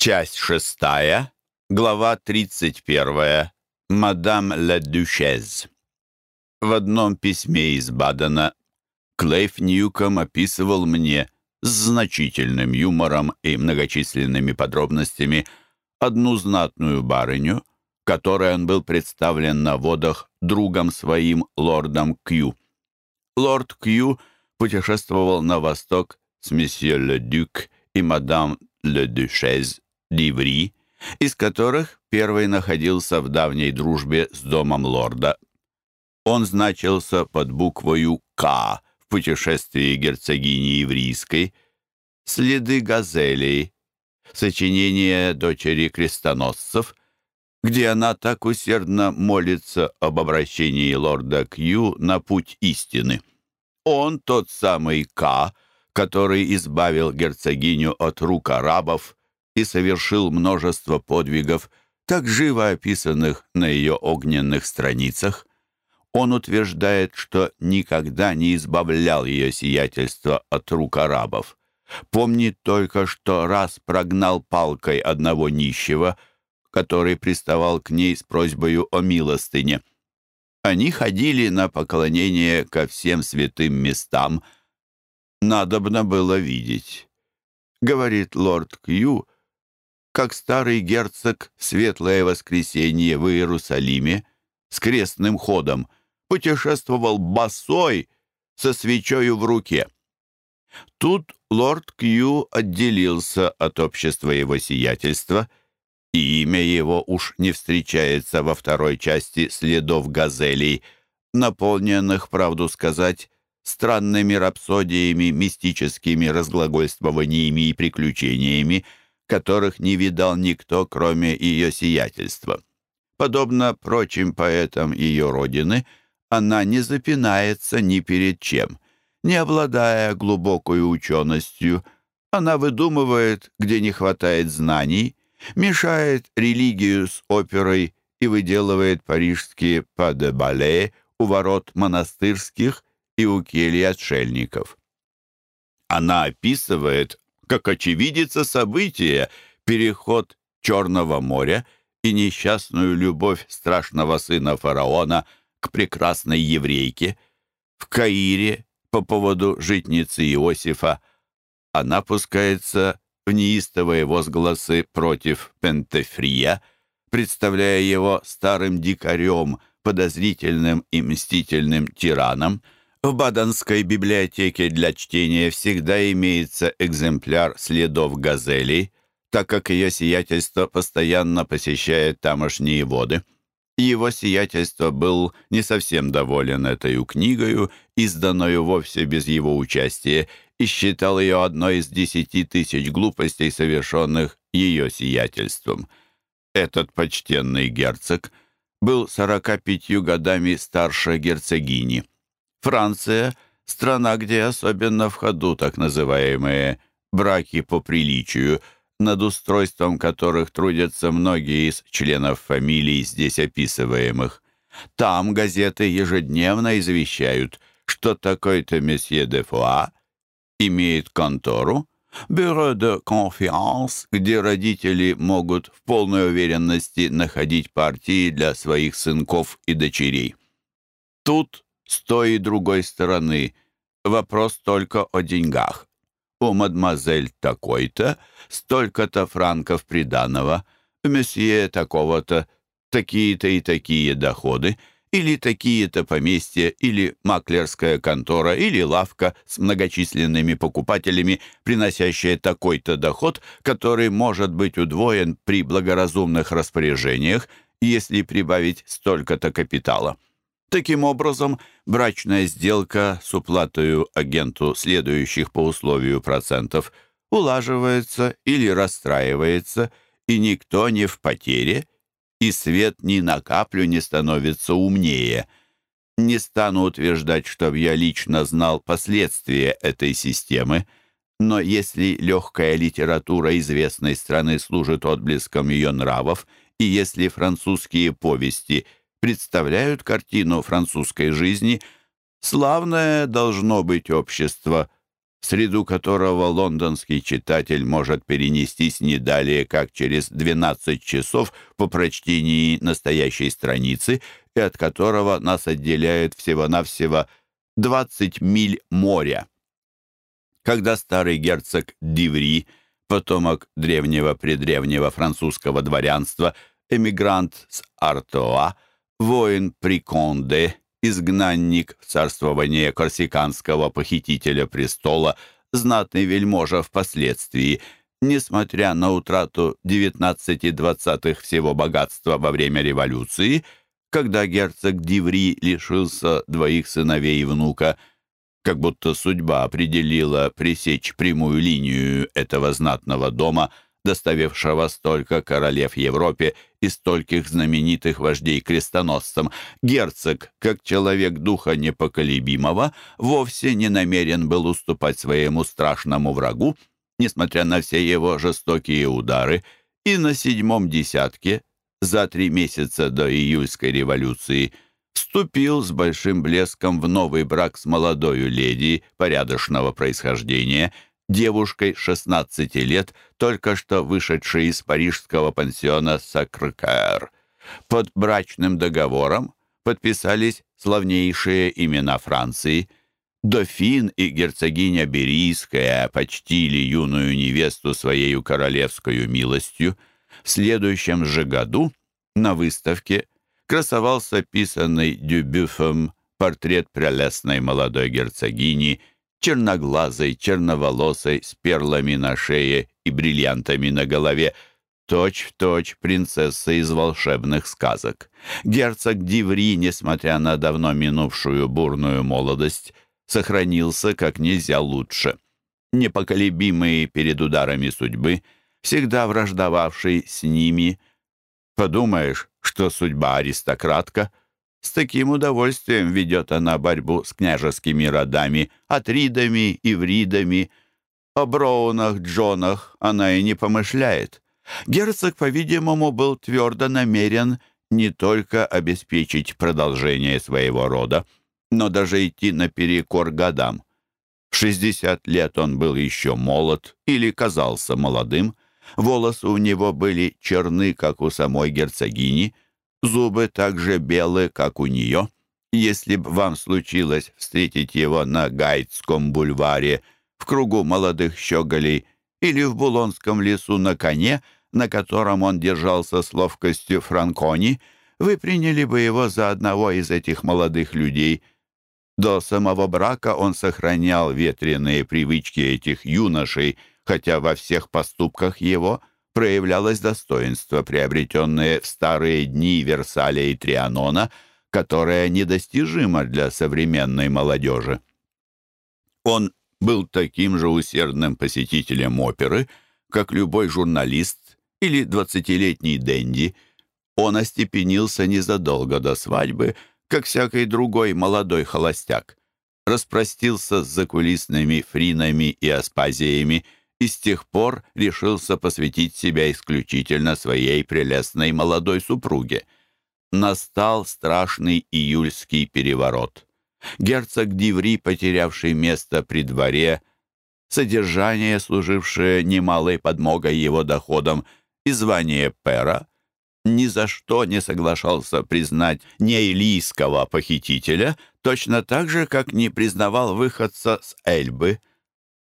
Часть шестая, глава тридцать первая. Мадам Ла Дюшез. В одном письме из Бадена Клейф Ньюком описывал мне с значительным юмором и многочисленными подробностями одну знатную барыню, которой он был представлен на водах другом своим лордом Кью. Лорд Кью путешествовал на восток с месье Ле Дюк и мадам Ле Дюшез Диври, из которых первый находился в давней дружбе с домом лорда. Он значился под буквою «К» в путешествии герцогини Иврийской, «Следы газелей», сочинение дочери крестоносцев, где она так усердно молится об обращении лорда Кью на путь истины. Он тот самый К, который избавил герцогиню от рук арабов и совершил множество подвигов, так живо описанных на ее огненных страницах. Он утверждает, что никогда не избавлял ее сиятельство от рук арабов. Помнит только, что раз прогнал палкой одного нищего, который приставал к ней с просьбой о милостыне. Они ходили на поклонение ко всем святым местам. Надобно было видеть. Говорит лорд Кью, как старый герцог Светлое Воскресенье в Иерусалиме с крестным ходом путешествовал босой со свечою в руке. Тут лорд Кью отделился от общества его сиятельства, и имя его уж не встречается во второй части следов газелей, наполненных, правду сказать, странными рапсодиями, мистическими разглагольствованиями и приключениями, которых не видал никто, кроме ее сиятельства. Подобно прочим поэтам ее родины, она не запинается ни перед чем. Не обладая глубокой ученостью, она выдумывает, где не хватает знаний, мешает религию с оперой и выделывает парижские паде-бале у ворот монастырских и у кельи отшельников. Она описывает как очевидится события, переход Черного моря и несчастную любовь страшного сына фараона к прекрасной еврейке. В Каире по поводу житницы Иосифа она пускается в неистовые возгласы против Пентефрия, представляя его старым дикарем, подозрительным и мстительным тираном — в Баденской библиотеке для чтения всегда имеется экземпляр следов газели, так как ее сиятельство постоянно посещает тамошние воды. Его сиятельство был не совсем доволен этой книгою, изданную вовсе без его участия, и считал ее одной из десяти тысяч глупостей, совершенных ее сиятельством. Этот почтенный герцог был сорока пятью годами старше герцогини. Франция — страна, где особенно в ходу так называемые «браки по приличию», над устройством которых трудятся многие из членов фамилий, здесь описываемых. Там газеты ежедневно извещают, что такой-то месье де Фуа имеет контору, бюро де конфианс, где родители могут в полной уверенности находить партии для своих сынков и дочерей. Тут с той и другой стороны вопрос только о деньгах. У мадемуазель такой-то столько-то франков приданого, у месье такого-то такие-то и такие доходы, или такие-то поместья, или маклерская контора, или лавка с многочисленными покупателями, приносящая такой-то доход, который может быть удвоен при благоразумных распоряжениях, если прибавить столько-то капитала. Таким образом, брачная сделка с уплатой агенту следующих по условию процентов улаживается или расстраивается, и никто не в потере, и свет ни на каплю не становится умнее. Не стану утверждать, чтобы я лично знал последствия этой системы, но если легкая литература известной страны служит отблеском ее нравов, и если французские повести – представляют картину французской жизни, славное должно быть общество, среду которого лондонский читатель может перенестись не далее, как через 12 часов по прочтении настоящей страницы, и от которого нас отделяет всего-навсего 20 миль моря. Когда старый герцог Диври, потомок древнего-предревнего французского дворянства, эмигрант с Артоа, воин при Конде, изгнанник в царствование корсиканского похитителя престола, знатный вельможа впоследствии, несмотря на утрату 19,20 всего богатства во время революции, когда герцог Диври лишился двоих сыновей и внука, как будто судьба определила пресечь прямую линию этого знатного дома – доставившего столько королев Европе и стольких знаменитых вождей крестоносцам, герцог, как человек духа непоколебимого, вовсе не намерен был уступать своему страшному врагу, несмотря на все его жестокие удары, и на седьмом десятке, за три месяца до июльской революции, вступил с большим блеском в новый брак с молодою леди порядочного происхождения – девушкой 16 лет, только что вышедшей из парижского пансиона Сакркэр. Под брачным договором подписались славнейшие имена Франции. Дофин и герцогиня Берийская почтили юную невесту своей королевскую милостью. В следующем же году на выставке красовался писанный Дюбюфом портрет прелестной молодой герцогини – черноглазой, черноволосой, с перлами на шее и бриллиантами на голове, точь-в-точь точь принцесса из волшебных сказок. Герцог Диври, несмотря на давно минувшую бурную молодость, сохранился как нельзя лучше. Непоколебимый перед ударами судьбы, всегда враждовавший с ними. Подумаешь, что судьба аристократка — с таким удовольствием ведет она борьбу с княжескими родами, атридами, ивридами. О Броунах, Джонах она и не помышляет. Герцог, по-видимому, был твердо намерен не только обеспечить продолжение своего рода, но даже идти наперекор годам. В 60 лет он был еще молод или казался молодым. Волосы у него были черны, как у самой герцогини — Зубы так же белые, как у нее. Если б вам случилось встретить его на Гайтском бульваре, в кругу молодых щеголей или в Булонском лесу на коне, на котором он держался с ловкостью Франкони, вы приняли бы его за одного из этих молодых людей. До самого брака он сохранял ветреные привычки этих юношей, хотя во всех поступках его – проявлялось достоинство, приобретенное в старые дни Версаля и Трианона, которое недостижимо для современной молодежи. Он был таким же усердным посетителем оперы, как любой журналист или двадцатилетний денди. Он остепенился незадолго до свадьбы, как всякий другой молодой холостяк. Распростился с закулисными фринами и аспазиями – и с тех пор решился посвятить себя исключительно своей прелестной молодой супруге. Настал страшный июльский переворот. Герцог Диври, потерявший место при дворе, содержание, служившее немалой подмогой его доходам, и звание пера, ни за что не соглашался признать неилийского похитителя, точно так же, как не признавал выходца с Эльбы.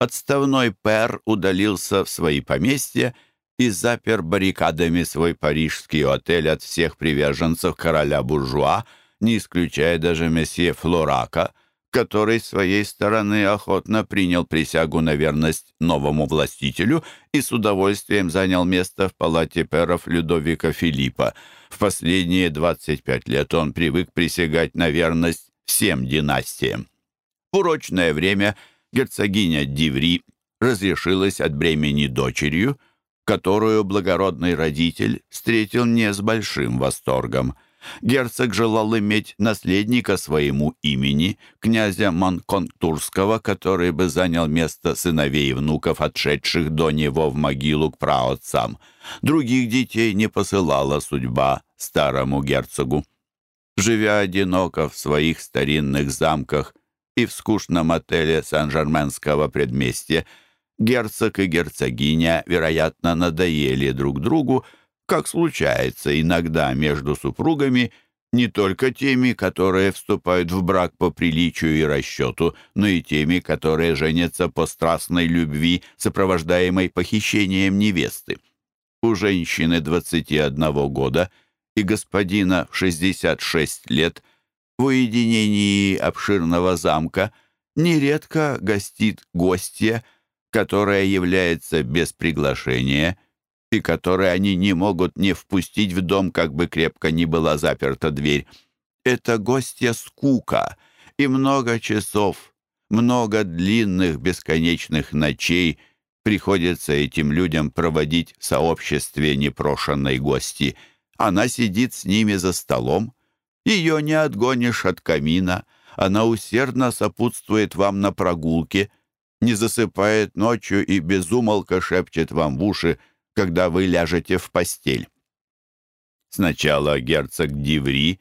Отставной пэр удалился в свои поместья и запер баррикадами свой парижский отель от всех приверженцев короля-буржуа, не исключая даже месье Флорака, который с своей стороны охотно принял присягу на верность новому властителю и с удовольствием занял место в палате перов Людовика Филиппа. В последние 25 лет он привык присягать на верность всем династиям. В урочное время – герцогиня Диври разрешилась от бремени дочерью, которую благородный родитель встретил не с большим восторгом. Герцог желал иметь наследника своему имени, князя Манконтурского, который бы занял место сыновей и внуков, отшедших до него в могилу к праотцам. Других детей не посылала судьба старому герцогу. Живя одиноко в своих старинных замках и в скучном отеле Сан-Жерменского предместья герцог и герцогиня, вероятно, надоели друг другу, как случается иногда между супругами, не только теми, которые вступают в брак по приличию и расчету, но и теми, которые женятся по страстной любви, сопровождаемой похищением невесты. У женщины 21 года и господина в 66 лет в уединении обширного замка нередко гостит гостья, которая является без приглашения и которой они не могут не впустить в дом, как бы крепко ни была заперта дверь. Это гостья скука, и много часов, много длинных бесконечных ночей приходится этим людям проводить в сообществе непрошенной гости. Она сидит с ними за столом, ее не отгонишь от камина, она усердно сопутствует вам на прогулке, не засыпает ночью и безумолко шепчет вам в уши — когда вы ляжете в постель. Сначала герцог Диври,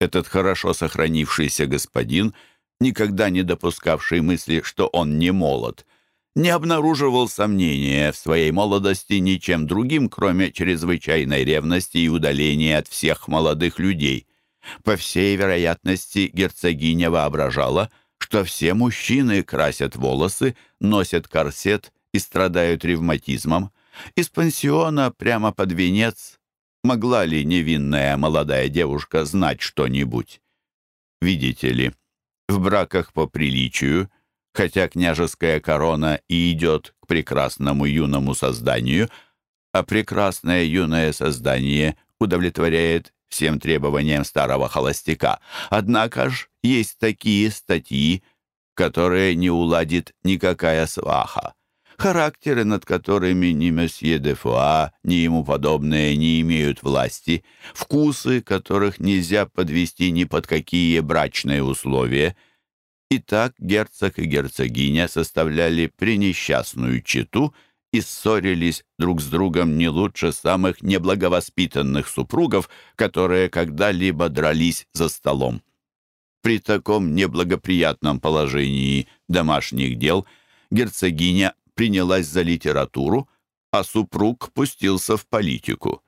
этот хорошо сохранившийся господин, никогда не допускавший мысли, что он не молод, не обнаруживал сомнения в своей молодости ничем другим, кроме чрезвычайной ревности и удаления от всех молодых людей. По всей вероятности, герцогиня воображала, что все мужчины красят волосы, носят корсет и страдают ревматизмом, из пансиона прямо под венец могла ли невинная молодая девушка знать что-нибудь? Видите ли, в браках по приличию, хотя княжеская корона и идет к прекрасному юному созданию, а прекрасное юное создание удовлетворяет всем требованиям старого холостяка. Однако ж есть такие статьи, которые не уладит никакая сваха характеры, над которыми ни месье де Фуа, ни ему подобные не имеют власти, вкусы, которых нельзя подвести ни под какие брачные условия. Итак, герцог и герцогиня составляли пренесчастную чету и ссорились друг с другом не лучше самых неблаговоспитанных супругов, которые когда-либо дрались за столом. При таком неблагоприятном положении домашних дел герцогиня принялась за литературу, а супруг пустился в политику.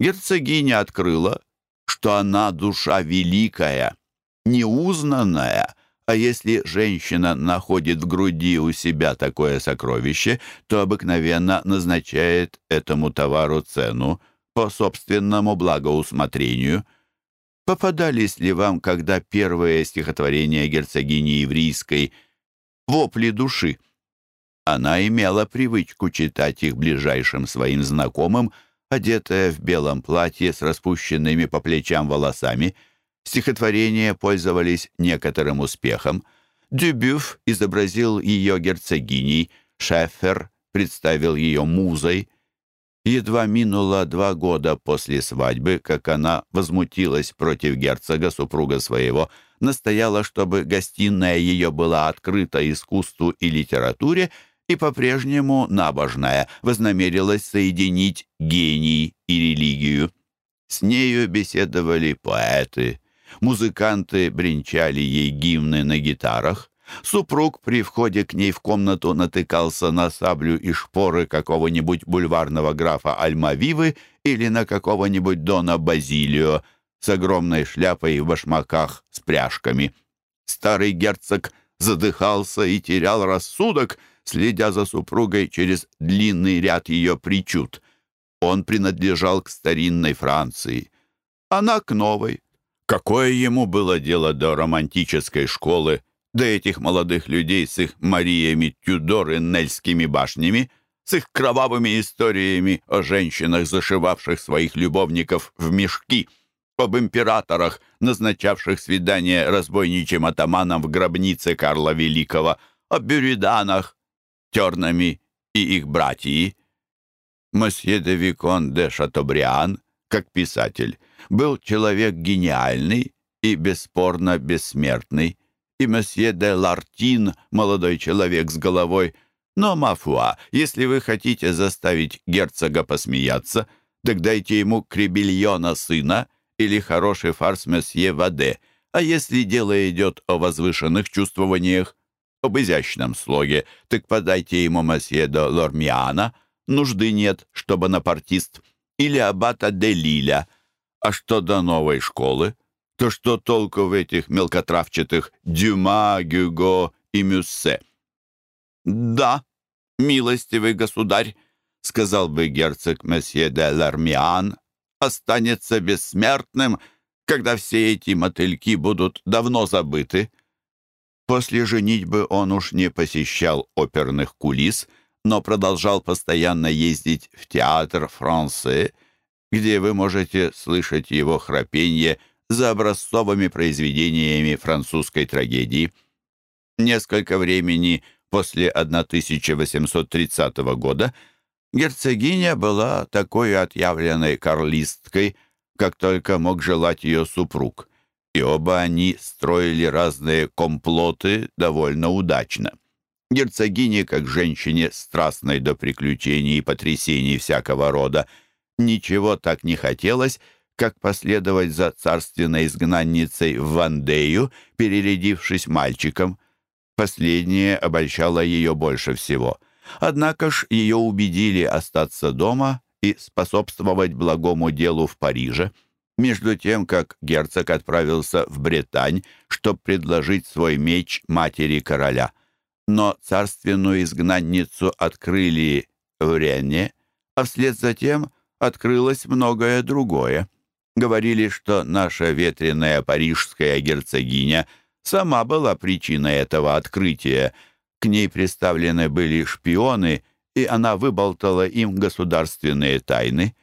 Герцогиня открыла, что она душа великая, неузнанная, а если женщина находит в груди у себя такое сокровище, то обыкновенно назначает этому товару цену по собственному благоусмотрению. Попадались ли вам, когда первое стихотворение герцогини еврейской «Вопли души»? Она имела привычку читать их ближайшим своим знакомым, одетая в белом платье с распущенными по плечам волосами. Стихотворения пользовались некоторым успехом. Дюбюф изобразил ее герцогиней, Шеффер представил ее музой. Едва минуло два года после свадьбы, как она возмутилась против герцога, супруга своего, настояла, чтобы гостиная ее была открыта искусству и литературе, и по-прежнему набожная, вознамерилась соединить гений и религию. С нею беседовали поэты, музыканты бренчали ей гимны на гитарах, Супруг при входе к ней в комнату натыкался на саблю и шпоры какого-нибудь бульварного графа Альмавивы или на какого-нибудь Дона Базилио с огромной шляпой в башмаках с пряжками. Старый герцог задыхался и терял рассудок, следя за супругой через длинный ряд ее причуд. Он принадлежал к старинной Франции, она к новой. Какое ему было дело до романтической школы, до этих молодых людей с их Мариями Тюдор и Нельскими башнями, с их кровавыми историями о женщинах, зашивавших своих любовников в мешки, об императорах, назначавших свидание разбойничьим атаманам в гробнице Карла Великого, о бюриданах, тернами и их братьи. Мосье де Викон де Шатобриан, как писатель, был человек гениальный и бесспорно бессмертный, и месье де Лартин, молодой человек с головой. Но, мафуа, если вы хотите заставить герцога посмеяться, так дайте ему кребельона сына или хороший фарс месье Ваде. А если дело идет о возвышенных чувствованиях, об изящном слоге, так подайте ему месье де Лормиана, нужды нет, чтобы бонапартист, или аббата де Лиля. А что до новой школы, то что толку в этих мелкотравчатых Дюма, Гюго и Мюссе? «Да, милостивый государь», — сказал бы герцог месье де Лармиан, «останется бессмертным, когда все эти мотыльки будут давно забыты». После женитьбы он уж не посещал оперных кулис, но продолжал постоянно ездить в театр Франце, где вы можете слышать его храпенье за образцовыми произведениями французской трагедии. Несколько времени после 1830 года герцогиня была такой отъявленной карлисткой, как только мог желать ее супруг, и оба они строили разные комплоты довольно удачно. Герцогине, как женщине, страстной до приключений и потрясений всякого рода, ничего так не хотелось, как последовать за царственной изгнанницей в Вандею, перерядившись мальчиком. Последнее обольщало ее больше всего. Однако ж ее убедили остаться дома и способствовать благому делу в Париже. Между тем, как герцог отправился в Бретань, чтобы предложить свой меч матери короля. Но царственную изгнанницу открыли в Рене, а вслед за тем открылось многое другое. Говорили, что наша ветреная парижская герцогиня сама была причиной этого открытия. К ней представлены были шпионы, и она выболтала им государственные тайны.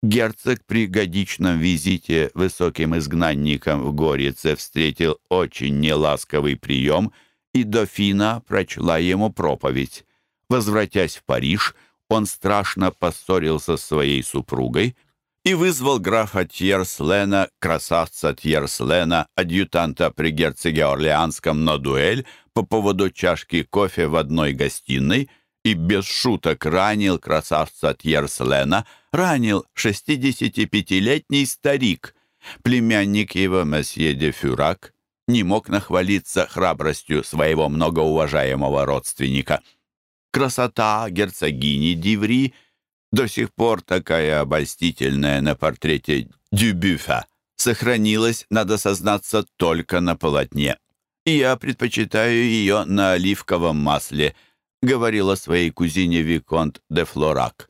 Герцог при годичном визите высоким изгнанникам в Горице встретил очень неласковый прием, и дофина прочла ему проповедь. Возвратясь в Париж, он страшно поссорился с своей супругой и вызвал графа Тьерслена, красавца Тьерслена, адъютанта при герцоге Орлеанском на дуэль по поводу чашки кофе в одной гостиной и без шуток ранил красавца Тьерслена, ранил 65-летний старик. Племянник его, месье де Фюрак, не мог нахвалиться храбростью своего многоуважаемого родственника — Красота герцогини Диври до сих пор такая обольстительная на портрете Дюбюфа сохранилась, надо сознаться, только на полотне. Я предпочитаю ее на оливковом масле, говорила своей кузине Виконт де Флорак.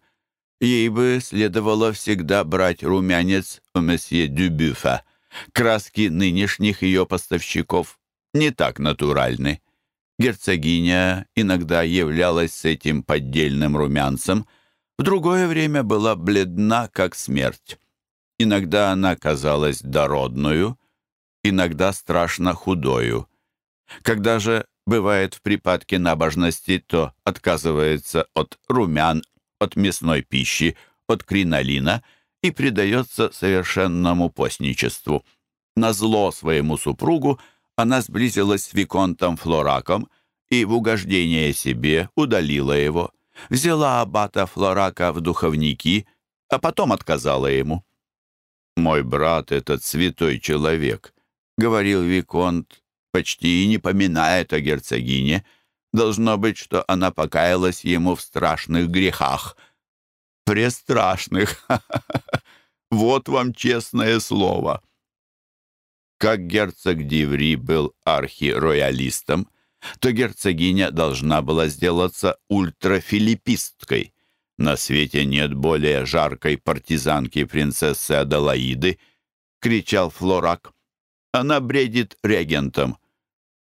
Ей бы следовало всегда брать румянец у месье Дюбюфа. Краски нынешних ее поставщиков не так натуральны. Герцогиня иногда являлась с этим поддельным румянцем, в другое время была бледна, как смерть. Иногда она казалась дородную, иногда страшно худою. Когда же бывает в припадке набожности, то отказывается от румян, от мясной пищи, от кринолина и предается совершенному постничеству. На зло своему супругу она сблизилась с Виконтом Флораком и в угождение себе удалила его. Взяла аббата Флорака в духовники, а потом отказала ему. «Мой брат — этот святой человек», — говорил Виконт, почти не поминает о герцогине. Должно быть, что она покаялась ему в страшных грехах. Престрашных! Вот вам честное слово!» Как герцог Диври был архироялистом, то герцогиня должна была сделаться ультрафилипписткой. На свете нет более жаркой партизанки принцессы Аделаиды, кричал Флорак. Она бредит регентом.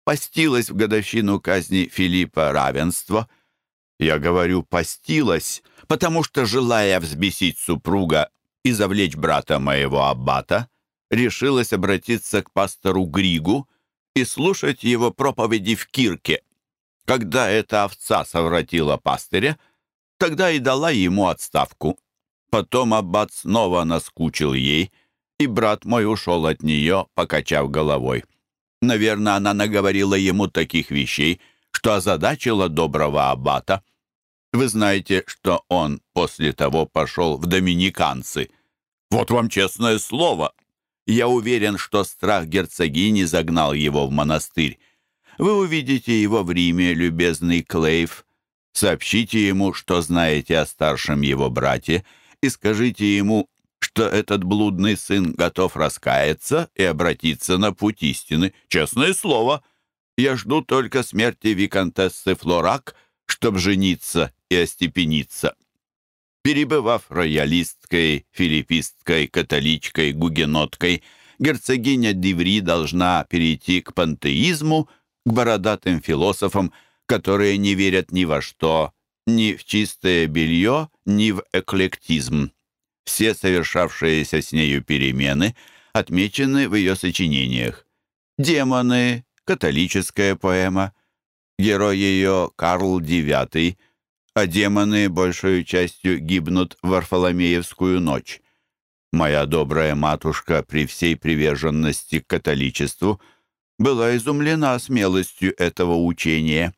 Постилась в годовщину казни Филиппа равенства. Я говорю «постилась», потому что, желая взбесить супруга и завлечь брата моего аббата, решилась обратиться к пастору Григу и слушать его проповеди в кирке. Когда эта овца совратила пастыря, тогда и дала ему отставку. Потом аббат снова наскучил ей, и брат мой ушел от нее, покачав головой. Наверное, она наговорила ему таких вещей, что озадачила доброго аббата. Вы знаете, что он после того пошел в доминиканцы. Вот вам честное слово. Я уверен, что страх герцогини загнал его в монастырь. Вы увидите его в Риме, любезный Клейв. Сообщите ему, что знаете о старшем его брате, и скажите ему, что этот блудный сын готов раскаяться и обратиться на путь истины. Честное слово, я жду только смерти виконтессы Флорак, чтобы жениться и остепениться. Перебывав роялисткой, филипписткой, католичкой, гугеноткой, герцогиня Диври должна перейти к пантеизму, к бородатым философам, которые не верят ни во что, ни в чистое белье, ни в эклектизм. Все совершавшиеся с нею перемены отмечены в ее сочинениях. «Демоны», католическая поэма, герой ее Карл IX, а демоны большую частью гибнут в Варфоломеевскую ночь. Моя добрая матушка при всей приверженности к католичеству была изумлена смелостью этого учения.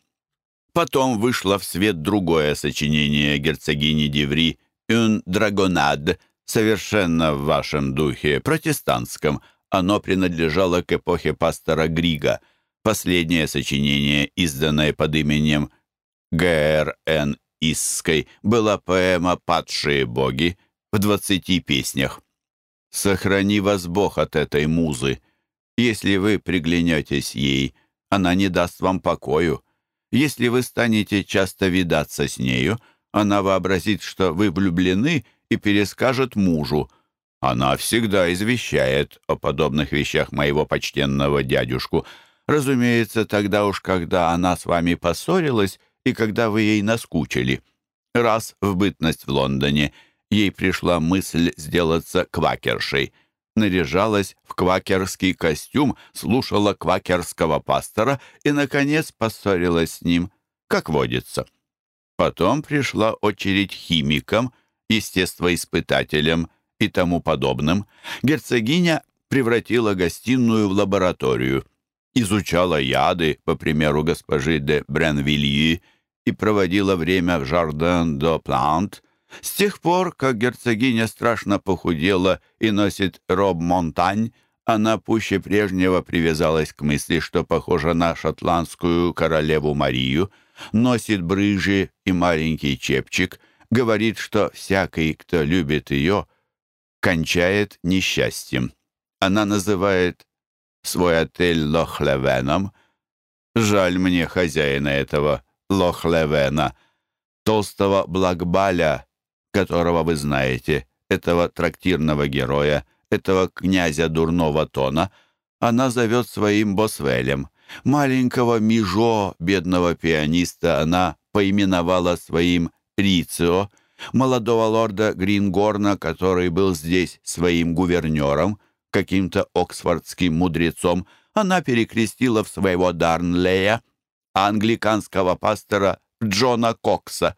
Потом вышло в свет другое сочинение герцогини Диври «Un драгонад», совершенно в вашем духе, протестантском. Оно принадлежало к эпохе пастора Грига. Последнее сочинение, изданное под именем Г.Р.Н. Исской была поэма «Падшие боги» в двадцати песнях. «Сохрани вас Бог от этой музы. Если вы приглянетесь ей, она не даст вам покою. Если вы станете часто видаться с нею, она вообразит, что вы влюблены и перескажет мужу. Она всегда извещает о подобных вещах моего почтенного дядюшку. Разумеется, тогда уж, когда она с вами поссорилась, и когда вы ей наскучили. Раз в бытность в Лондоне ей пришла мысль сделаться квакершей. Наряжалась в квакерский костюм, слушала квакерского пастора и, наконец, поссорилась с ним, как водится. Потом пришла очередь химикам, естествоиспытателям и тому подобным. Герцогиня превратила гостиную в лабораторию — изучала яды, по примеру госпожи де Бренвильи, и проводила время в Жарден-до-Плант. С тех пор, как герцогиня страшно похудела и носит роб-монтань, она пуще прежнего привязалась к мысли, что похожа на шотландскую королеву Марию, носит брыжи и маленький чепчик, говорит, что всякий, кто любит ее, кончает несчастьем. Она называет свой отель Лохлевеном. Жаль мне хозяина этого Лохлевена, толстого Благбаля, которого вы знаете, этого трактирного героя, этого князя дурного тона, она зовет своим Босвелем. Маленького Мижо, бедного пианиста, она поименовала своим Рицио, молодого лорда Грингорна, который был здесь своим гувернером, каким-то оксфордским мудрецом, она перекрестила в своего Дарнлея, англиканского пастора Джона Кокса.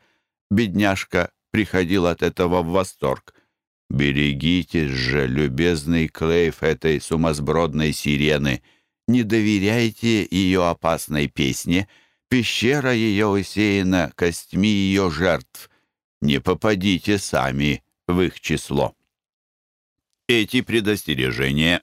Бедняжка приходил от этого в восторг. «Берегитесь же, любезный Клейф, этой сумасбродной сирены. Не доверяйте ее опасной песне. Пещера ее усеяна костьми ее жертв. Не попадите сами в их число». Эти предостережения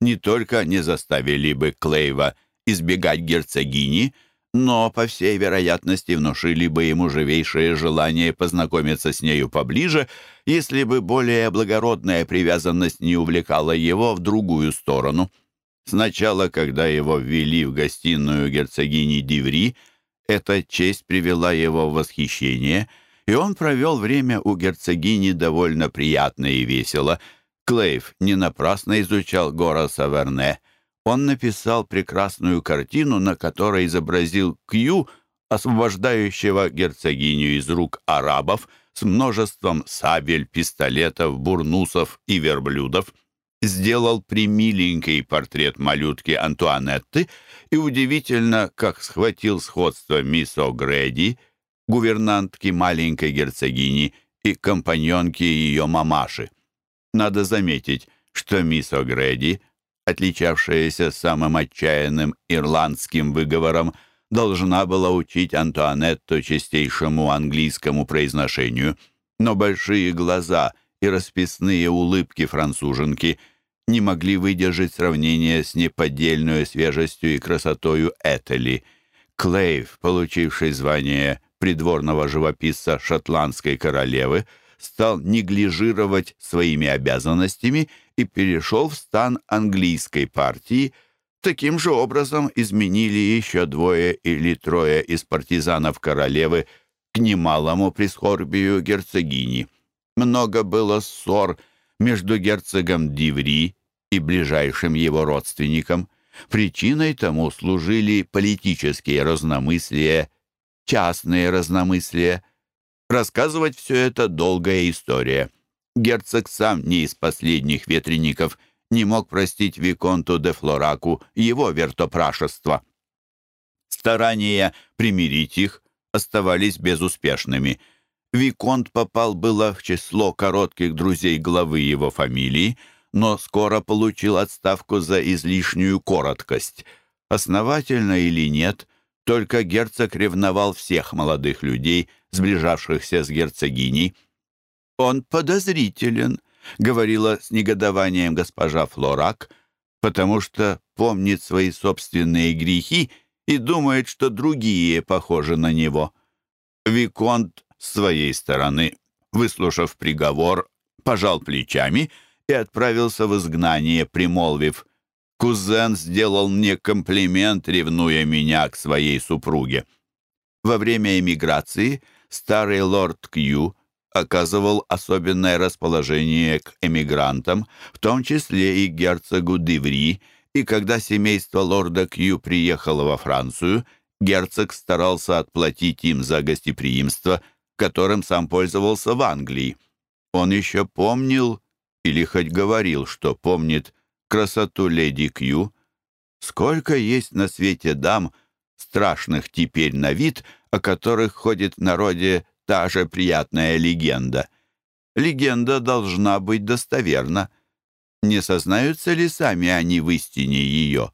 не только не заставили бы Клейва избегать герцогини, но, по всей вероятности, внушили бы ему живейшее желание познакомиться с нею поближе, если бы более благородная привязанность не увлекала его в другую сторону. Сначала, когда его ввели в гостиную герцогини Диври, эта честь привела его в восхищение, и он провел время у герцогини довольно приятно и весело — Клейв не напрасно изучал Гора Саверне. Он написал прекрасную картину, на которой изобразил Кью, освобождающего герцогиню из рук арабов с множеством сабель, пистолетов, бурнусов и верблюдов. Сделал примиленький портрет малютки Антуанетты и удивительно, как схватил сходство мисс О'Грэди, гувернантки маленькой герцогини и компаньонки ее мамаши. Надо заметить, что мисс О'Грэди, отличавшаяся самым отчаянным ирландским выговором, должна была учить Антуанетту чистейшему английскому произношению, но большие глаза и расписные улыбки француженки не могли выдержать сравнение с неподдельной свежестью и красотою Этели. Клейв, получивший звание придворного живописца шотландской королевы, стал неглижировать своими обязанностями и перешел в стан английской партии. Таким же образом изменили еще двое или трое из партизанов королевы к немалому прискорбию герцогини. Много было ссор между герцогом Диври и ближайшим его родственником. Причиной тому служили политические разномыслия, частные разномыслия. Рассказывать все это долгая история. Герцог сам не из последних ветреников не мог простить Виконту де Флораку его вертопрашество. Старания примирить их оставались безуспешными. Виконт попал было в число коротких друзей главы его фамилии, но скоро получил отставку за излишнюю короткость. Основательно или нет, только герцог ревновал всех молодых людей, сближавшихся с герцогиней. «Он подозрителен», — говорила с негодованием госпожа Флорак, «потому что помнит свои собственные грехи и думает, что другие похожи на него». Виконт с своей стороны, выслушав приговор, пожал плечами — и отправился в изгнание, примолвив «Кузен сделал мне комплимент, ревнуя меня к своей супруге». Во время эмиграции старый лорд Кью оказывал особенное расположение к эмигрантам, в том числе и герцогу Диври, и когда семейство лорда Кью приехало во Францию, герцог старался отплатить им за гостеприимство, которым сам пользовался в Англии. Он еще помнил или хоть говорил, что помнит красоту леди Кью. Сколько есть на свете дам, страшных теперь на вид, о которых ходит в народе та же приятная легенда. Легенда должна быть достоверна. Не сознаются ли сами они в истине ее?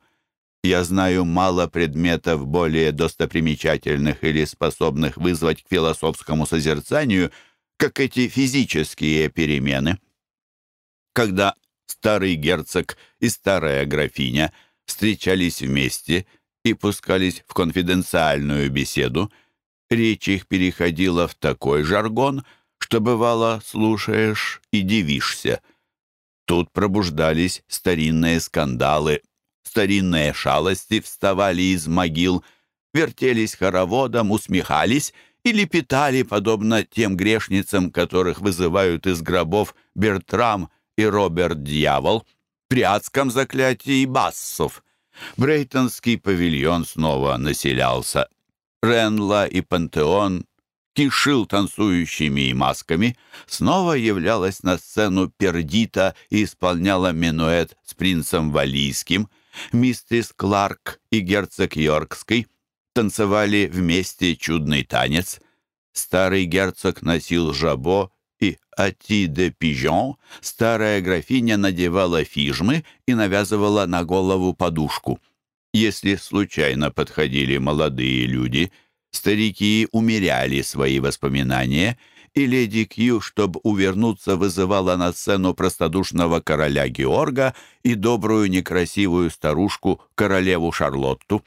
Я знаю мало предметов более достопримечательных или способных вызвать к философскому созерцанию, как эти физические перемены. Когда старый герцог и старая графиня встречались вместе и пускались в конфиденциальную беседу, речь их переходила в такой жаргон, что бывало слушаешь и дивишься. Тут пробуждались старинные скандалы, старинные шалости вставали из могил, вертелись хороводом, усмехались или питали, подобно тем грешницам, которых вызывают из гробов Бертрам и Роберт Дьявол, при адском заклятии бассов. Брейтонский павильон снова населялся. Ренла и Пантеон кишил танцующими и масками, снова являлась на сцену Пердита и исполняла минуэт с принцем Валийским. Мистерс Кларк и герцог Йоркский танцевали вместе чудный танец. Старый герцог носил жабо и Ати де Пижон старая графиня надевала фижмы и навязывала на голову подушку. Если случайно подходили молодые люди, старики умеряли свои воспоминания, и леди Кью, чтобы увернуться, вызывала на сцену простодушного короля Георга и добрую некрасивую старушку, королеву Шарлотту.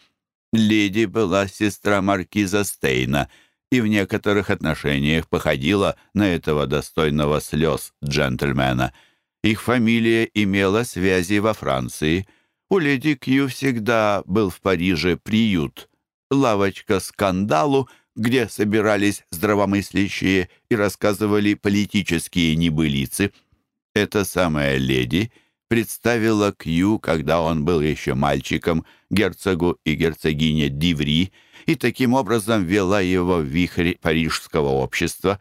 Леди была сестра маркиза Стейна — и в некоторых отношениях походила на этого достойного слез джентльмена. Их фамилия имела связи во Франции. У леди Кью всегда был в Париже приют, лавочка скандалу, где собирались здравомыслящие и рассказывали политические небылицы. Эта самая леди представила Кью, когда он был еще мальчиком, герцогу и герцогине Диври, и таким образом вела его в вихрь парижского общества.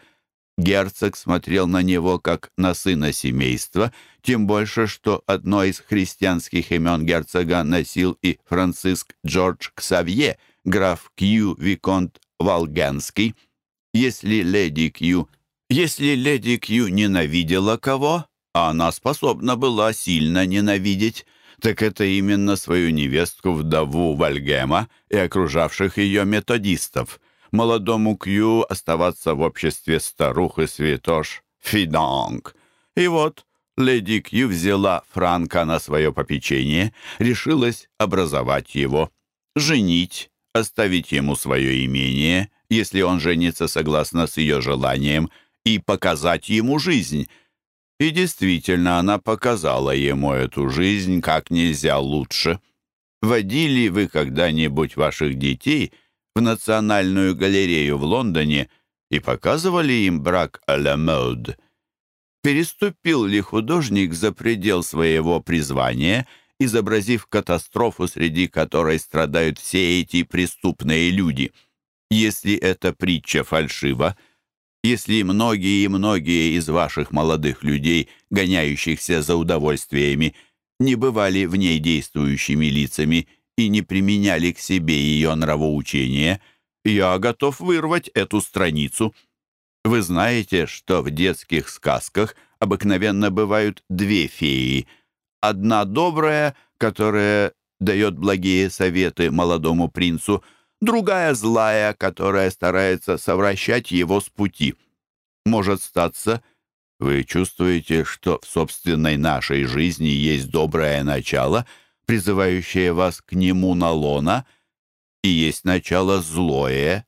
Герцог смотрел на него как на сына семейства, тем больше, что одно из христианских имен герцога носил и Франциск Джордж Ксавье, граф Кью Виконт Волгенский. Если леди Кью... Если леди Кью ненавидела кого, а она способна была сильно ненавидеть, так это именно свою невестку, вдову Вальгема и окружавших ее методистов. Молодому Кью оставаться в обществе старух и святош Фиданг. И вот леди Кью взяла Франка на свое попечение, решилась образовать его, женить, оставить ему свое имение, если он женится согласно с ее желанием, и показать ему жизнь. И действительно, она показала ему эту жизнь как нельзя лучше. Водили вы когда-нибудь ваших детей в Национальную галерею в Лондоне и показывали им брак а ла мode? Переступил ли художник за предел своего призвания, изобразив катастрофу, среди которой страдают все эти преступные люди? Если эта притча фальшива, если многие и многие из ваших молодых людей, гоняющихся за удовольствиями, не бывали в ней действующими лицами и не применяли к себе ее нравоучение, я готов вырвать эту страницу. Вы знаете, что в детских сказках обыкновенно бывают две феи. Одна добрая, которая дает благие советы молодому принцу, другая злая, которая старается совращать его с пути. Может статься, вы чувствуете, что в собственной нашей жизни есть доброе начало, призывающее вас к нему на лона, и есть начало злое,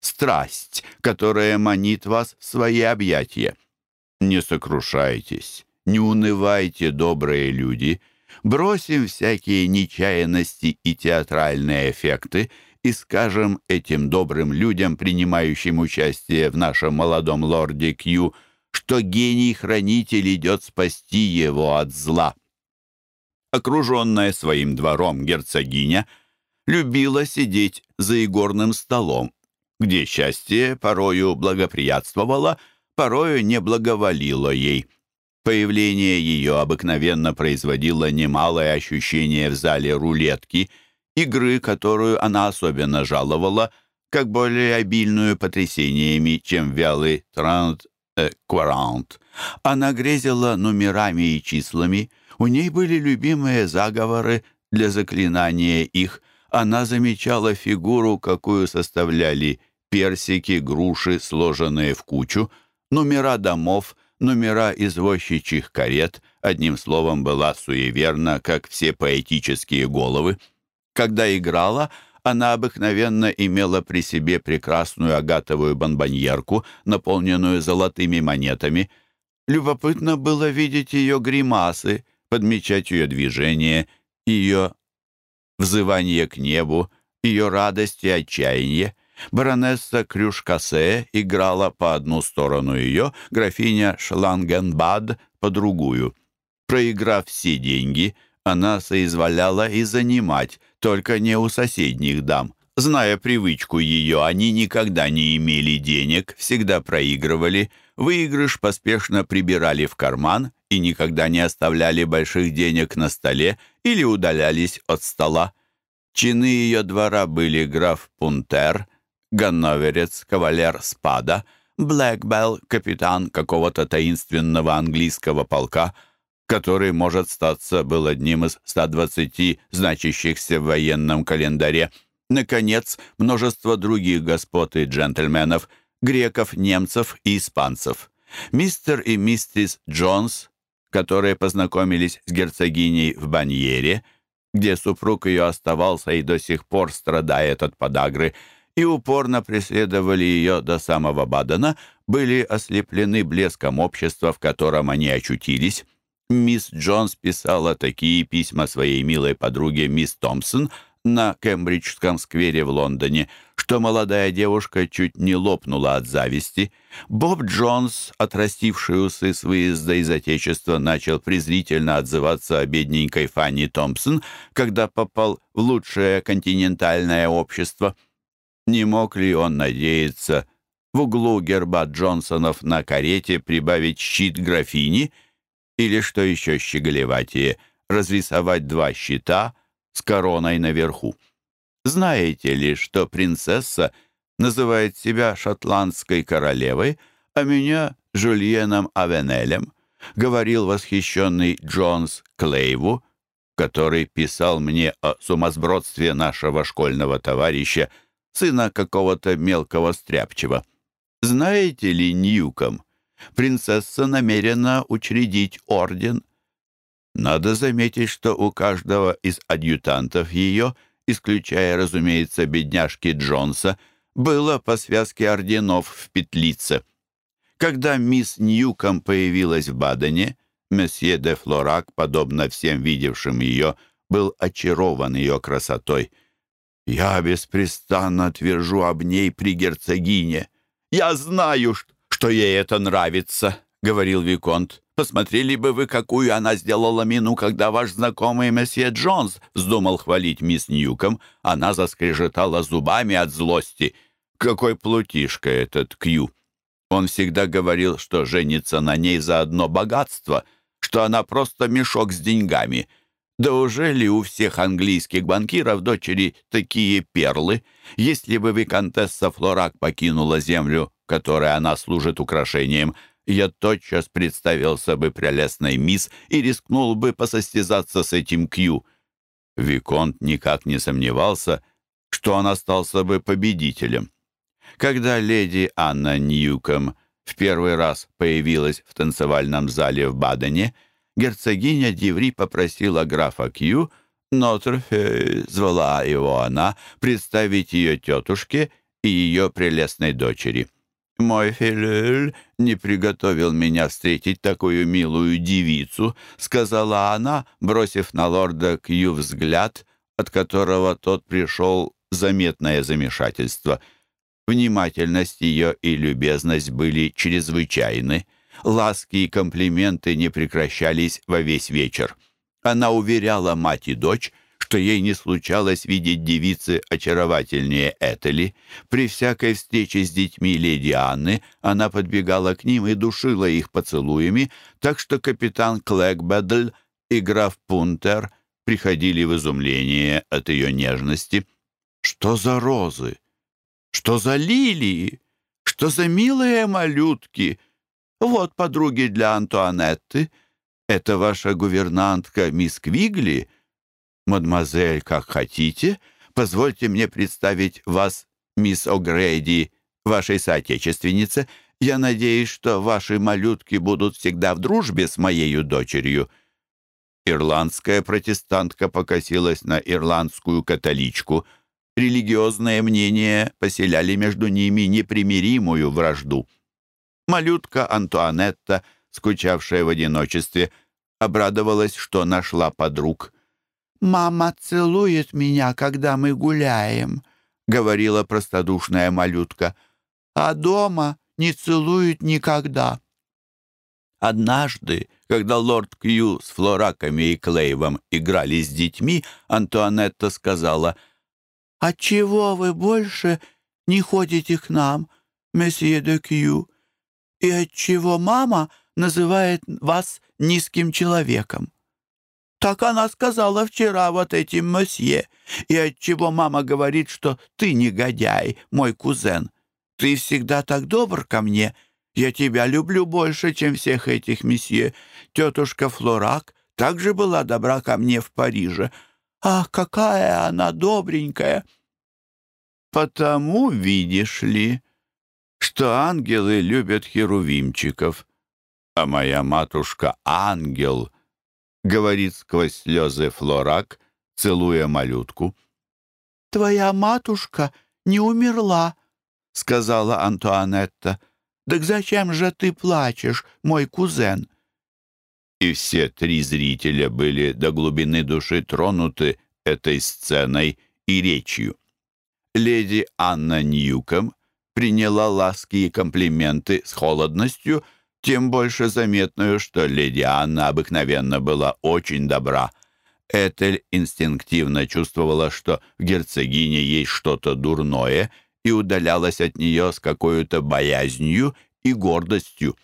страсть, которая манит вас в свои объятия. Не сокрушайтесь, не унывайте, добрые люди, бросим всякие нечаянности и театральные эффекты и скажем этим добрым людям, принимающим участие в нашем молодом лорде Кью, что гений-хранитель идет спасти его от зла. Окруженная своим двором герцогиня любила сидеть за игорным столом, где счастье порою благоприятствовало, порою не благоволило ей. Появление ее обыкновенно производило немалое ощущение в зале рулетки, игры, которую она особенно жаловала, как более обильную потрясениями, чем вялый трант Кварант. Она грезила номерами и числами. У ней были любимые заговоры для заклинания их. Она замечала фигуру, какую составляли персики, груши, сложенные в кучу, номера домов, номера извозчичьих карет. Одним словом, была суеверна, как все поэтические головы. Когда играла, она обыкновенно имела при себе прекрасную агатовую бомбоньерку, наполненную золотыми монетами. Любопытно было видеть ее гримасы, подмечать ее движения, ее взывание к небу, ее радость и отчаяние. Баронесса Крюшкасе играла по одну сторону ее, графиня Шлангенбад — по другую. Проиграв все деньги — она соизволяла и занимать, только не у соседних дам. Зная привычку ее, они никогда не имели денег, всегда проигрывали, выигрыш поспешно прибирали в карман и никогда не оставляли больших денег на столе или удалялись от стола. Чины ее двора были граф Пунтер, ганноверец, кавалер Спада, Блэкбелл, капитан какого-то таинственного английского полка — который, может статься, был одним из 120 значащихся в военном календаре. Наконец, множество других господ и джентльменов, греков, немцев и испанцев. Мистер и миссис Джонс, которые познакомились с герцогиней в Баньере, где супруг ее оставался и до сих пор страдает от подагры, и упорно преследовали ее до самого Бадена, были ослеплены блеском общества, в котором они очутились. Мисс Джонс писала такие письма своей милой подруге мисс Томпсон на Кембриджском сквере в Лондоне, что молодая девушка чуть не лопнула от зависти. Боб Джонс, отрастивший усы с выезда из Отечества, начал презрительно отзываться о бедненькой Фанни Томпсон, когда попал в лучшее континентальное общество. Не мог ли он надеяться в углу герба Джонсонов на карете прибавить щит графини — или, что еще щеголеватее, разрисовать два щита с короной наверху. Знаете ли, что принцесса называет себя шотландской королевой, а меня Жульеном Авенелем, говорил восхищенный Джонс Клейву, который писал мне о сумасбродстве нашего школьного товарища, сына какого-то мелкого стряпчего. Знаете ли, Ньюком, Принцесса намерена учредить орден. Надо заметить, что у каждого из адъютантов ее, исключая, разумеется, бедняжки Джонса, было по связке орденов в петлице. Когда мисс Ньюком появилась в Бадене, месье де Флорак, подобно всем видевшим ее, был очарован ее красотой. «Я беспрестанно твержу об ней при герцогине. Я знаю, что ей это нравится», — говорил Виконт. «Посмотрели бы вы, какую она сделала мину, когда ваш знакомый месье Джонс вздумал хвалить мисс Ньюком. Она заскрежетала зубами от злости. Какой плутишка этот Кью!» Он всегда говорил, что женится на ней за одно богатство, что она просто мешок с деньгами. Да уже ли у всех английских банкиров дочери такие перлы? Если бы виконтесса Флорак покинула землю, которой она служит украшением, я тотчас представился бы прелестной мисс и рискнул бы посостязаться с этим Кью. Виконт никак не сомневался, что он остался бы победителем. Когда леди Анна Ньюком в первый раз появилась в танцевальном зале в Бадене, герцогиня Диври попросила графа Кью, Нотрфе звала его она, представить ее тетушке и ее прелестной дочери. «Мой филюль не приготовил меня встретить такую милую девицу», сказала она, бросив на лорда Кью взгляд, от которого тот пришел заметное замешательство — Внимательность ее и любезность были чрезвычайны. Ласки и комплименты не прекращались во весь вечер. Она уверяла мать и дочь, что ей не случалось видеть девицы очаровательнее Этели. При всякой встрече с детьми леди Анны она подбегала к ним и душила их поцелуями, так что капитан Клэгбедль и граф Пунтер приходили в изумление от ее нежности. «Что за розы? Что за лилии? Что за милые малютки? Вот подруги для Антуанетты. Это ваша гувернантка мисс Квигли? Мадемуазель, как хотите, позвольте мне представить вас, мисс О'Грейди, вашей соотечественнице. Я надеюсь, что ваши малютки будут всегда в дружбе с моею дочерью». Ирландская протестантка покосилась на ирландскую католичку — Религиозные мнения поселяли между ними непримиримую вражду. Малютка Антуанетта, скучавшая в одиночестве, обрадовалась, что нашла подруг. «Мама целует меня, когда мы гуляем», — говорила простодушная малютка, «а дома не целует никогда». Однажды, когда лорд Кью с Флораками и Клейвом играли с детьми, Антуанетта сказала — «Отчего вы больше не ходите к нам, месье де Кью? И отчего мама называет вас низким человеком?» «Так она сказала вчера вот этим месье. И отчего мама говорит, что ты негодяй, мой кузен? Ты всегда так добр ко мне. Я тебя люблю больше, чем всех этих месье. Тетушка Флорак также была добра ко мне в Париже». Ах, какая она добренькая! Потому, видишь ли, что ангелы любят херувимчиков, а моя матушка — ангел, — говорит сквозь слезы Флорак, целуя малютку. «Твоя матушка не умерла», — сказала Антуанетта. «Так зачем же ты плачешь, мой кузен?» и все три зрителя были до глубины души тронуты этой сценой и речью. Леди Анна Ньюком приняла ласки и комплименты с холодностью, тем больше заметную, что леди Анна обыкновенно была очень добра. Этель инстинктивно чувствовала, что в герцогине есть что-то дурное, и удалялась от нее с какой-то боязнью и гордостью.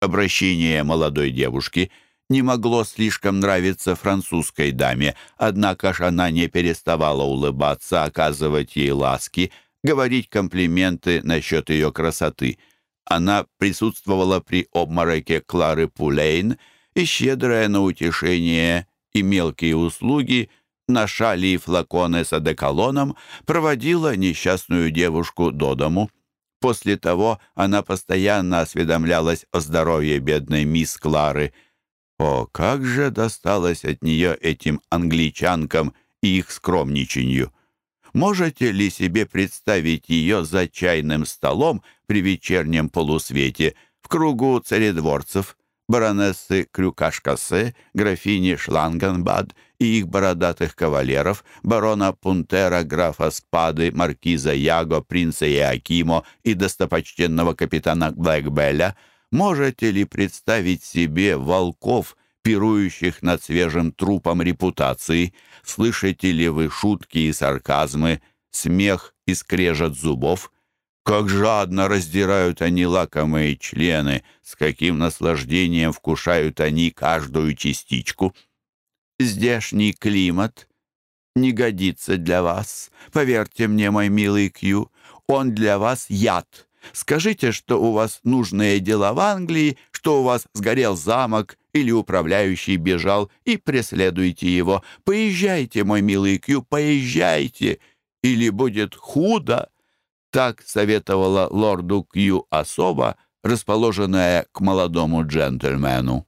Обращение молодой девушки — не могло слишком нравиться французской даме, однако ж она не переставала улыбаться, оказывать ей ласки, говорить комплименты насчет ее красоты. Она присутствовала при обмороке Клары Пулейн и, щедрая на утешение и мелкие услуги, на шали и флаконы с одеколоном, проводила несчастную девушку до дому. После того она постоянно осведомлялась о здоровье бедной мисс Клары. О, как же досталось от нее этим англичанкам и их скромничанию! Можете ли себе представить ее за чайным столом при вечернем полусвете? В кругу царедворцев, баронессы Крюкашкасе, графини Шлангенбад и их бородатых кавалеров, барона Пунтера, графа Спады, маркиза Яго, принца Иакимо и достопочтенного капитана Блэкбелля, можете ли представить себе волков, пирующих над свежим трупом репутации? Слышите ли вы шутки и сарказмы, смех и скрежет зубов? Как жадно раздирают они лакомые члены, с каким наслаждением вкушают они каждую частичку. Здешний климат не годится для вас. Поверьте мне, мой милый Кью, он для вас яд. Скажите, что у вас нужные дела в Англии, что у вас сгорел замок или управляющий бежал, и преследуйте его. Поезжайте, мой милый Кью, поезжайте, или будет худо. Так советовала лорду Кью особа, расположенная к молодому джентльмену.